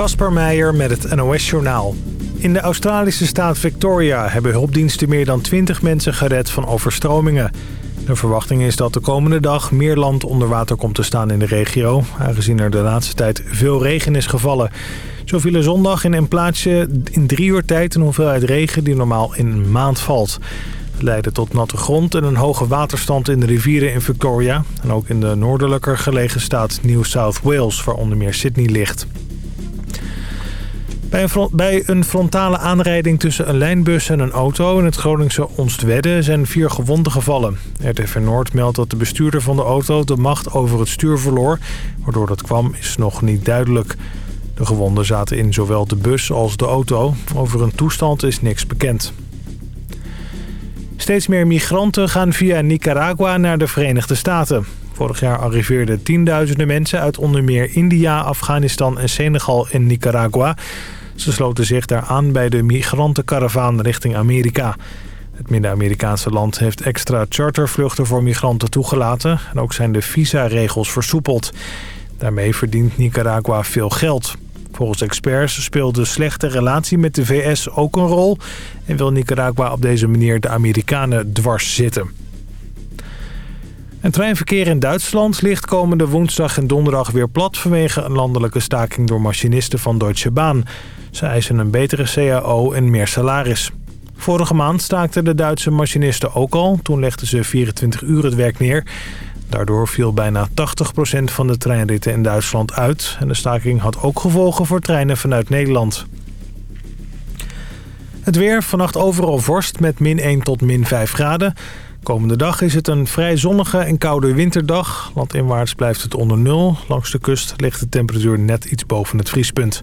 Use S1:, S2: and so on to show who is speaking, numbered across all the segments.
S1: Kasper Meijer met het NOS-journaal. In de Australische staat Victoria hebben hulpdiensten meer dan 20 mensen gered van overstromingen. De verwachting is dat de komende dag meer land onder water komt te staan in de regio... aangezien er de laatste tijd veel regen is gevallen. Zo viel er zondag in een plaatsje in drie uur tijd een hoeveelheid regen die normaal in een maand valt. Het leidde tot natte grond en een hoge waterstand in de rivieren in Victoria... en ook in de noordelijker gelegen staat New South Wales, waar onder meer Sydney ligt. Bij een, frontale aanrijding tussen een lijnbus en een auto in het Groningse Onstwedde zijn vier gewonden gevallen. RTV Noord meldt dat de bestuurder van de auto de macht over het stuur verloor. Waardoor dat kwam is nog niet duidelijk. De gewonden zaten in zowel de bus als de auto. Over hun toestand is niks bekend. Steeds meer migranten gaan via Nicaragua naar de Verenigde Staten. Vorig jaar arriveerden tienduizenden mensen uit onder meer India, Afghanistan en Senegal in Nicaragua. Ze sloten zich daar aan bij de migrantenkaravaan richting Amerika. Het Midden-Amerikaanse land heeft extra chartervluchten voor migranten toegelaten... en ook zijn de visa-regels versoepeld. Daarmee verdient Nicaragua veel geld. Volgens experts speelt de slechte relatie met de VS ook een rol... en wil Nicaragua op deze manier de Amerikanen dwars zitten. Een treinverkeer in Duitsland ligt komende woensdag en donderdag weer plat... vanwege een landelijke staking door machinisten van Deutsche Bahn. Ze eisen een betere CAO en meer salaris. Vorige maand staakten de Duitse machinisten ook al. Toen legden ze 24 uur het werk neer. Daardoor viel bijna 80% van de treinritten in Duitsland uit. En de staking had ook gevolgen voor treinen vanuit Nederland. Het weer, vannacht overal vorst met min 1 tot min 5 graden. Komende dag is het een vrij zonnige en koude winterdag. Landinwaarts blijft het onder nul. Langs de kust ligt de temperatuur net iets boven het vriespunt.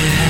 S2: yeah.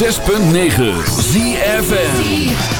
S3: 106.9
S4: ZFN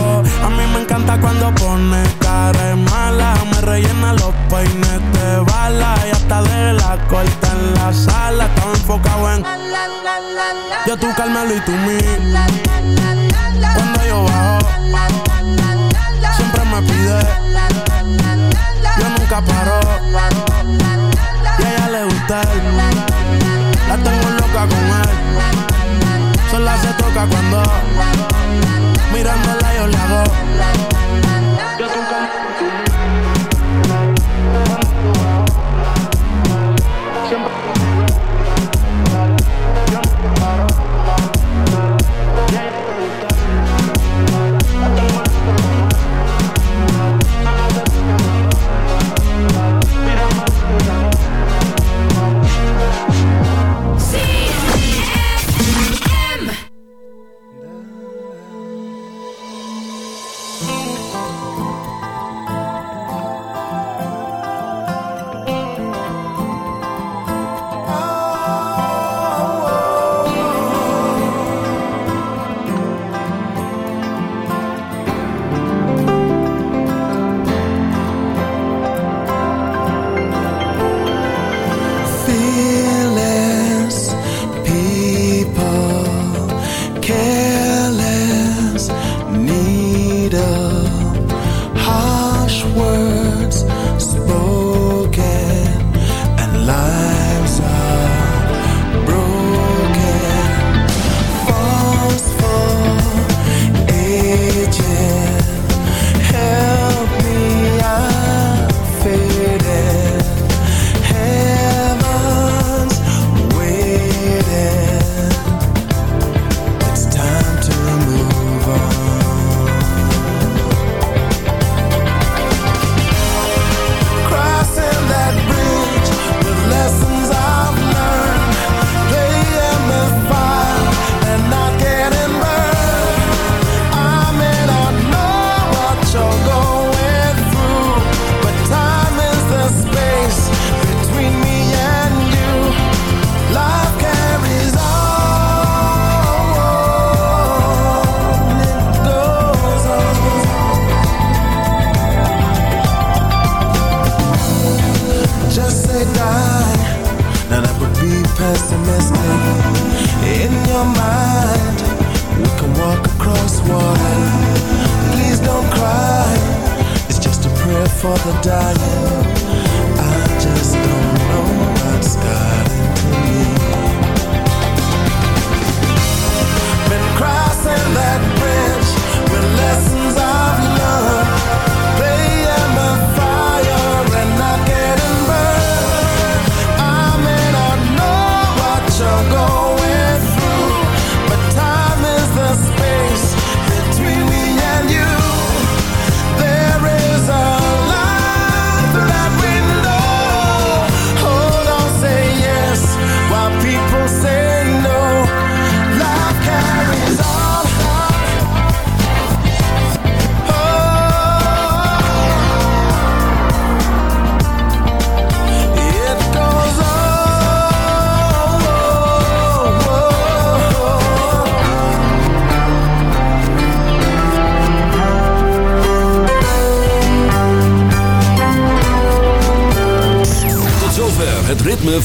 S4: A mí me encanta cuando pone cara mala. Me rellena los peines de bala y hasta de la corta en la sala. Estaba enfocado en yo tú Carmelo y tú mí. Cuando yo bajo, siempre me pide.